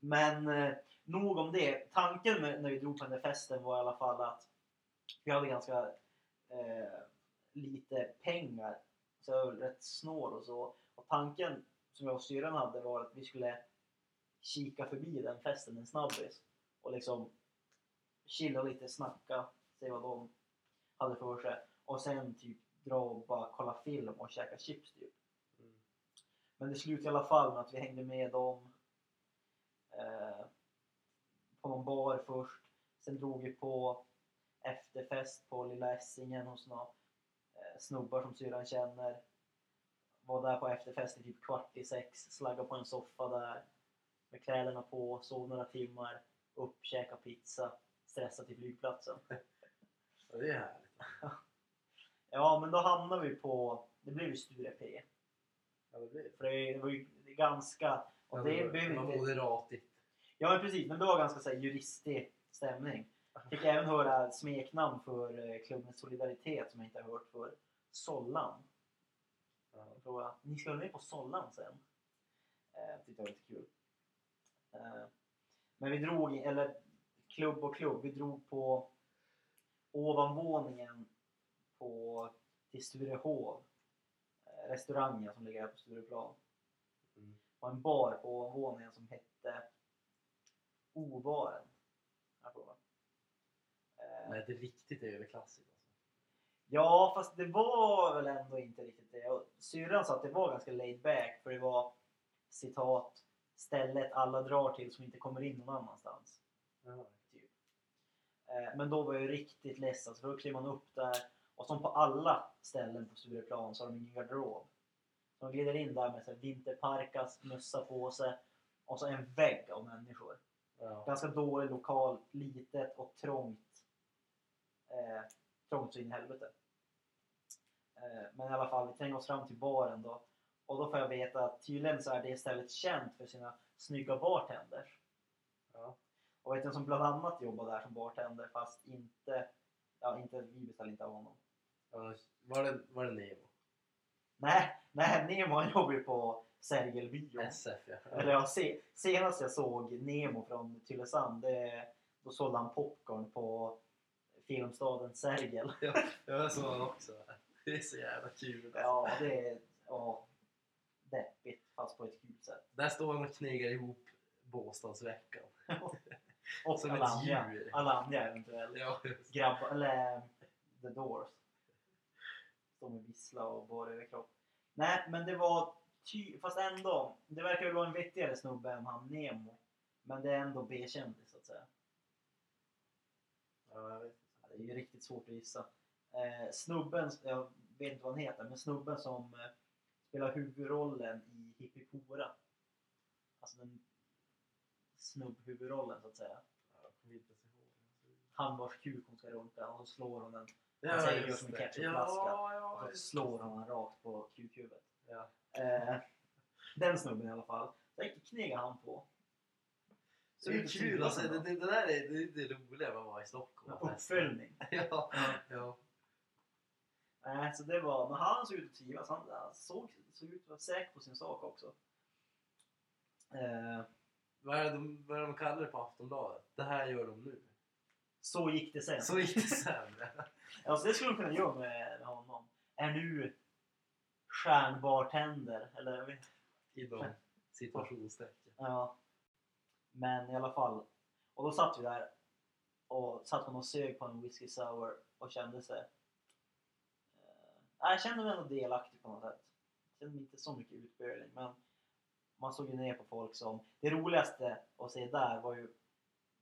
Men eh, nog om det. Tanken med, när vi drog på den där festen var i alla fall att vi hade ganska eh, lite pengar. Så jag var rätt snål och så. Och tanken som jag och syrran hade var att vi skulle kika förbi den festen en snabbis. Och liksom chilla lite, snacka, se vad de hade för sig. Och sen typ dra och bara kolla film och käka chips typ. Mm. Men det slutade i alla fall med att vi hängde med dem eh, på någon bar först. Sen drog vi på efterfest på Lilla Essingen hos några snubbar som syrran känner. Var där på efterfest i typ kvart i sex, slagga på en soffa där med kläderna på, sov några timmar, upp, käka pizza, stressa till flygplatsen. Ja, det är härligt. Ja, men då hamnade vi på, det blev ju Sture P. Ja, det blir det. För det, det var ju det är ganska, och Ja, det var- behöver var inte... moderatigt. Ja men precis, men det var ganska så här, juristig stämning. Fick även höra smeknamn för eh, klubben Solidaritet som jag inte har hört för. Sollan. Ja. Jag ni ska väl med på Sollan sen? Eh, tyckte jag var lite kul. Eh, men vi drog, eller klubb och klubb, vi drog på ovanvåningen på, till Sturehov. Eh, restaurangen som ligger här på Stureplan. Mm. Det var en bar på ovanvåningen som hette Obaren. Jag tror det var. Eh, Nej, det är riktigt överklassigt. Alltså. Ja, fast det var väl ändå inte riktigt det. Och syrran sa att det var ganska laid back för det var citat stället alla drar till som inte kommer in någon annanstans. Ja. Typ. Eh, men då var jag ju riktigt ledsen för då klev man upp där och som på alla ställen på Stureplan så har de ingen garderob. Så de glider in där med så vinterparkas, mössa på sig och så en vägg av människor. Ja. Ganska dålig lokal, litet och trångt. Eh, trångt så in i helvete. Eh, men i alla fall, vi tränger oss fram till baren då. Och då får jag veta att tydligen så är det stället känt för sina snygga bartenders. Ja. Och vet du vem som bland annat jobbar där som bartender fast inte, ja inte, vi beställde inte av honom. Ja, Var det, var det Nemo? Nej, nej Nemo han jobbar ju på Sergel bio. SF ja. Eller ja, se, senast jag såg Nemo från Tylösand, det, då sålde han popcorn på filmstaden Sergel. ja, jag såg han också. Det är så jävla kul. Alltså. Ja, det är ja, deppigt fast på ett kul sätt. Där står han och knegar ihop Båstadsveckan. Och Som alla ett djur. alla andra eventuellt. Ja. Grabbar, eller eh, The Doors. Står med vissla och bara överkropp. Nej, men det var ty... Fast ändå. Det verkar väl vara en vettigare snubbe än han Nemo. Men det är ändå B-kändis så att säga. Ja, jag vet. Det är ju riktigt svårt att gissa. Eh, snubben, jag vet inte vad han heter, men snubben som eh, spelar huvudrollen i Hippipora. Alltså den snubbhuvudrollen så att säga. Han vars kuk hon ska runka och så slår hon den. Ja, säger just en ketchupflaska. Ja, ja, Och så slår han den rakt på kukhuvudet. Ja. Eh, den snubben i alla fall. Den knegar han på. Så kul. Alltså, det, det, det där är det, är det roliga med att vara i Stockholm. Uppföljning. Ja, Ja. Nej, så det var, men han såg ut att trivas. Han, såg, såg ut att vara säker på sin sak också. Eh, Vad är, det de, vad är det de kallar det på Aftonbladet? Det här gör de nu. så gick det sen. Så gick det sen. Alltså det skulle de kunna göra med, med honom. Är nu stjärnbartender. Eller Inom situationstecken. Ja. Men i alla fall. Och då satt vi där och satt man och sög på en whisky sour och kände sig... Eh, jag kände mig ändå delaktig på något sätt. Jag kände mig inte så mycket utböling men man såg ju ner på folk som... Det roligaste att se där var ju...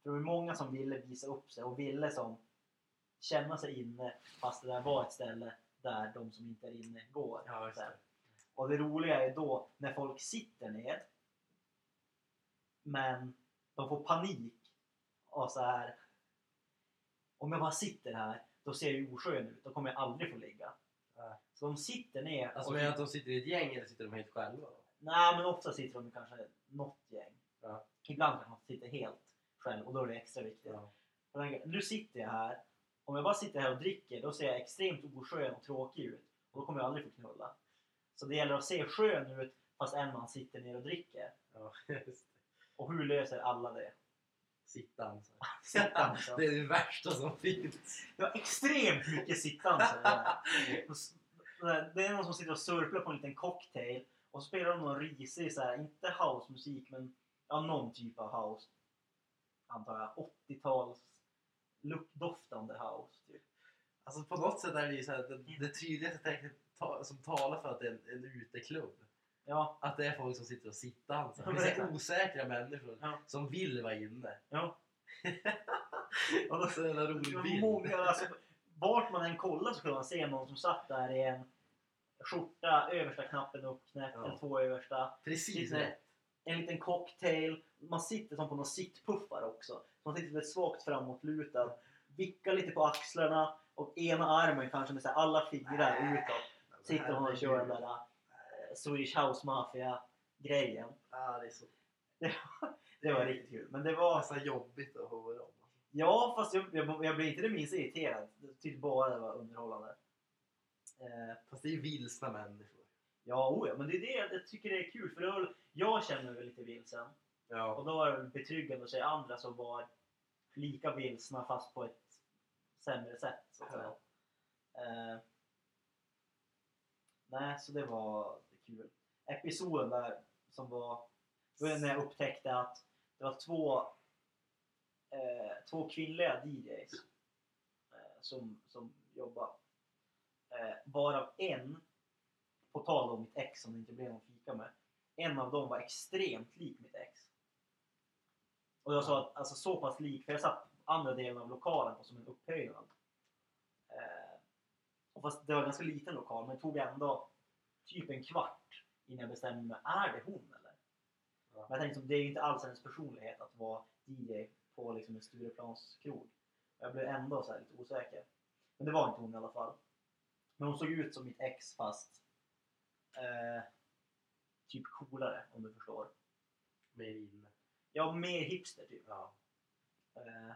För det var många som ville visa upp sig och ville som känna sig inne fast det där var ett ställe där de som inte är inne går. Ja, det. Och det roliga är då när folk sitter ner men de får panik och så här. Om jag bara sitter här då ser jag ju oskön ut. Då kommer jag aldrig få ligga. Nej. Så de sitter ner. Alltså och men att de sitter i ett gäng eller sitter de helt själva? Nej men ofta sitter de kanske något gäng. Ja. Ibland kan man sitta helt själv och då är det extra viktigt. Ja. Tänker, nu sitter jag här. Om jag bara sitter här och dricker då ser jag extremt oskön och tråkig ut. Och då kommer jag aldrig få knulla. Så det gäller att se skön ut fast en man sitter ner och dricker. Ja, just. Och hur löser alla det? Sittans. Sittande. så. Det är det värsta som finns. Det var extremt mycket sittande. så det är någon som sitter och surplar på en liten cocktail och så spelar de någon risig, så här, inte housemusik men ja, någon typ av house. Antar jag. 80-tals lukt- doftande house. Typ. Alltså på något sätt är det ju så här, det, det tydligaste tecknet som talar för att det är en, en uteklubb. Ja, Att det är folk som sitter och sittansar. Ja, Det är så osäkra människor Ja. som vill vara inne. ja. Och då så jävla rolig bild. många, alltså, vart man än kollar så kunde man se någon som satt där i en skjorta, översta knappen uppknäppt, Ja. eller två översta. Precis rätt. en liten cocktail. Man sitter som på någon sittpuffar också. Så man sitter lite svagt framåtlutad. Vickar lite på axlarna och ena armen kanske med så alla fingrar utåt. Sitter man och kör den där Swedish House Mafia grejen. Ja, det är så Det var riktigt kul. Men det var... nästan jobbigt att höra om. Ja, fast jag, jag, jag blev inte det minsta irriterad. Jag tyckte bara det var underhållande. Eh, Fast det är ju vilsna människor. ja, oh ja, men det är det jag tycker det är kul. För då, jag känner mig lite vilsen. Ja. Och då var det betryggande att se andra som var lika vilsna fast på ett sämre sätt. Så att säga. Eh, nej, så det var kul. Episoden där som var, det var när jag upptäckte att det var två, eh, två kvinnliga DJs eh, som, som jobbade. Eh, varav en, på tal om mitt ex som det inte blev någon fika med, en av dem var extremt lik mitt ex. Och jag sa att alltså så pass lik, för jag satt andra delen av lokalen på som en upphöjnad. Eh, och fast det var en ganska liten lokal, men det tog ändå typ en kvart innan jag bestämde mig, är det hon eller? Ja. Men jag tänkte, det är ju inte alls hennes personlighet att vara DJ på liksom en Stureplanskrog. Jag blev ändå så här lite osäker. Men det var inte hon i alla fall. Men hon såg ut som mitt ex fast eh, typ coolare om du förstår. Mer inne. Ja, mer hipster typ. Ja. Eh,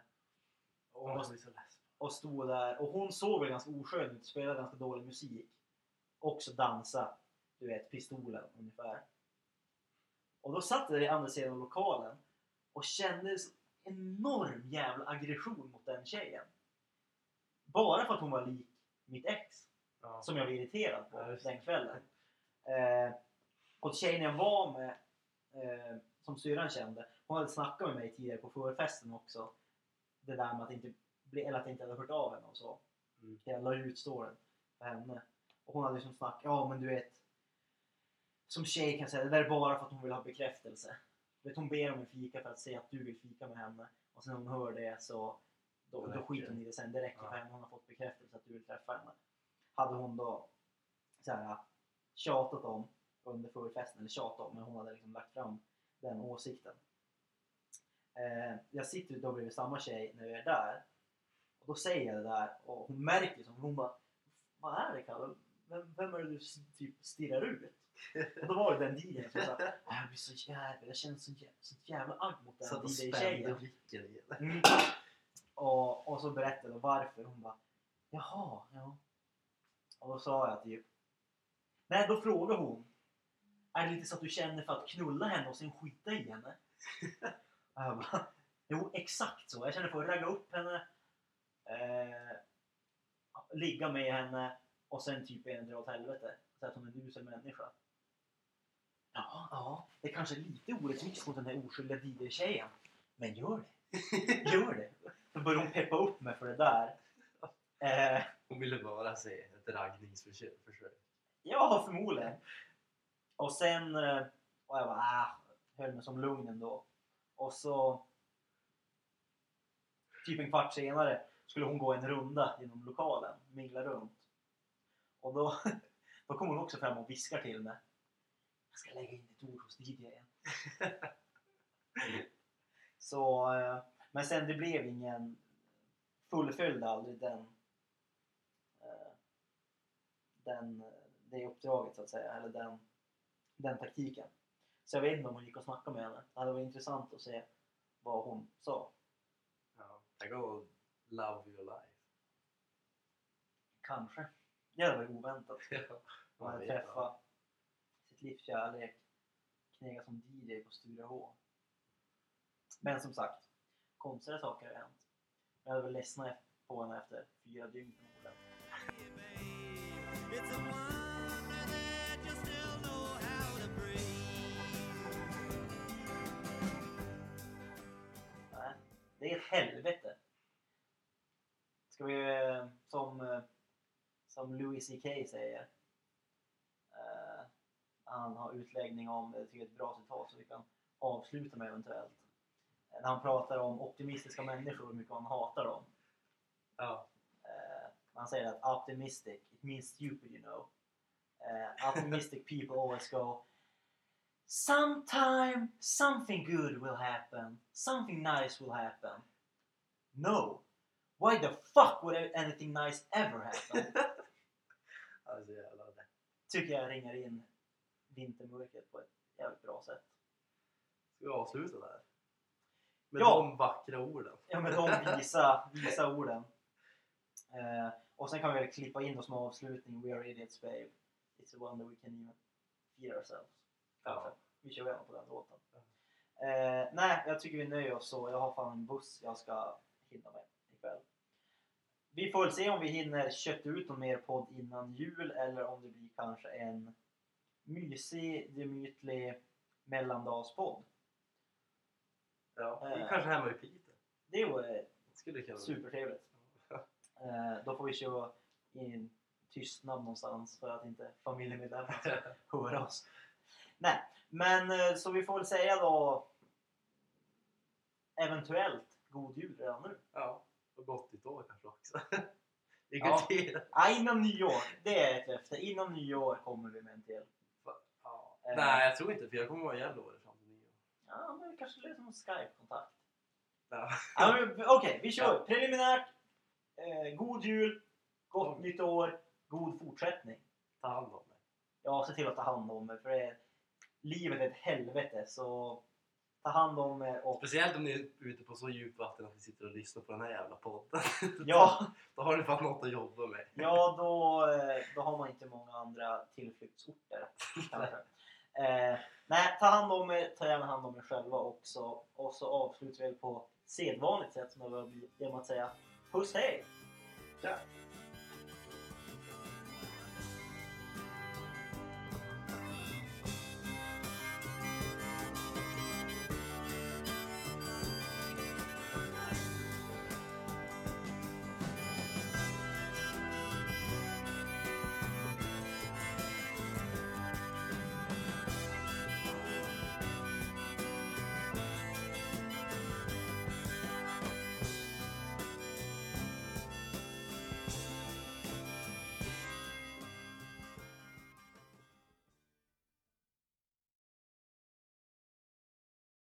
blir så less. och stod där. Och hon såg väl ganska oskön ut, spelade ganska dålig musik. Också dansa, du vet, pistolen ungefär. Och då satt jag i andra sidan av lokalen och kände enorm jävla aggression mot den tjejen. Bara för att hon var lik mitt ex, Ja. som jag var irriterad på Ja, den kvällen. Eh, och tjejen jag var med, eh, som syrran kände, hon hade snackat med mig tidigare på förfesten också. Det där med att inte, bli, eller att jag inte hade hört av henne och så. Mm. Jag la ut storyn för henne. Och hon hade liksom snackat, ja men du vet. Som tjej kan jag säga, det där är bara för att hon vill ha bekräftelse. Du vet, hon ber om en fika för att se att du vill fika med henne. Och sen när hon hör det så då, Det då skiter hon i det sen. Det räcker Ja. för henne. Hon har fått bekräftelse att du vill träffa henne. Hade hon då så här, tjatat om under förfesten, eller tjatat om, men hon hade liksom lagt fram den åsikten. Eh, jag sitter då bredvid samma tjej när jag är där. Och då säger jag det där och hon märker som hon bara Vad är det Kalle? Vem, vem är det du typ stirrar ut? Och då var det den DJn som sa "Ah, Jag blir så jävla, jag känner sånt jävla, sånt jävla agg mot den Satt och spände DJ-tjejen. blicken igen. Mm. Och, och så berättade jag varför. Hon bara Jaha, ja. Och då sa jag typ Nej, då frågade hon Är det lite så att du känner för att knulla henne och sen skita i henne? och jag bara Jo, exakt så. Jag känner för att ragga upp henne eh, Ligga med henne och sen typ be henne dra åt helvete. Så att hon är en usel människa. Ja, ja, det är kanske är lite orättvist mot den här oskyldiga DJ-tjejen. Men gör det. Gör det. Då började hon peppa upp mig för det där. Eh, Hon ville bara se ett raggningsförsök. försök. ja, förmodligen. Och sen... Eh, och jag bara, ah, höll mig som lugn ändå. Och så... Typ en kvart senare skulle hon gå en runda genom lokalen, mingla runt. Och då, då kom hon också fram och viskar till mig. Jag ska lägga in ett ord hos DJn. Så, eh, men sen det blev ingen fullföljde aldrig den, eh, den det uppdraget så att säga, eller den, den taktiken. Så jag vet inte om hon gick och snackade med henne. Det hade varit intressant att se vad hon sa. Ja. Tänk att love your life. Kanske. Varit oväntat. Man hade träffat sitt livs kärlek, knega som DJ på Sture H. Men som sagt, konstiga saker har hänt. Jag hade väl ledsnat på henne efter fyra dygn förmodligen. Det är ett helvete. Ska vi, eh, som, eh, som Louis CK säger, eh, han har utläggning om, jag tycker ett bra citat så vi kan avsluta med eventuellt. Eh, När han pratar om optimistiska människor och hur mycket han hatar dem. Ja. Eh, han säger att optimistic, it means stupid you know. Eh, optimistic people always go Sometime something good will happen. Something nice will happen. No. Why the fuck would anything nice ever happen? Alltså jävla det. Tycker jag ringar in vintermörkret på ett jävligt bra sätt. Ska vi avsluta där? Med Ja. de vackra orden. Ja men de visa, visa orden. Eh, och sen kan vi väl klippa in då som avslutning We are idiots babe. It's a wonder we can even feed ourselves. Ja. Vi kör gärna på den låten. Eh, nej, jag tycker vi nöjer oss så. Jag har fan en buss jag ska hinna med. Vi får väl se om vi hinner kötta ut någon mer podd innan jul eller om det blir kanske en mysig, gemytlig mellandagspodd. Ja. Vi Eh. kanske hemma i Piteå. Det vore bli. supertrevligt. Eh, då får vi köra i en tystnad någonstans för att inte familjemedlemmar ska höra oss. Nej, men eh, så vi får väl säga då eventuellt god jul redan nu. Ja. Gott nytt år kanske också. Ja. Lycka till! Ja, innan nyår. Det är ett löfte. Innan nyår kommer vi med en till. Ja. Eh. Nej, jag tror inte för jag kommer vara i Gällivare fram till nyår. Ja, men vi kanske löser någon Skype-kontakt. Ja. Ja, Okej, vi kör. Ja. Preliminärt. Eh, god jul. Gott Mm. nytt år. God fortsättning. Ta hand om dig. Ja, se till att ta hand om er för det är, livet är ett helvete så ta hand om er och Speciellt om ni är ute på så djupt vatten att ni sitter och lyssnar på den här jävla podden. ja, Då har ni fan något att jobba med. ja då, eh, då har man inte många andra tillflyktsorter. Eh, nej, ta hand om er, ta gärna hand om er själva också och så avslutar vi på sedvanligt sätt som det börjar bli genom att säga puss hej! Ja.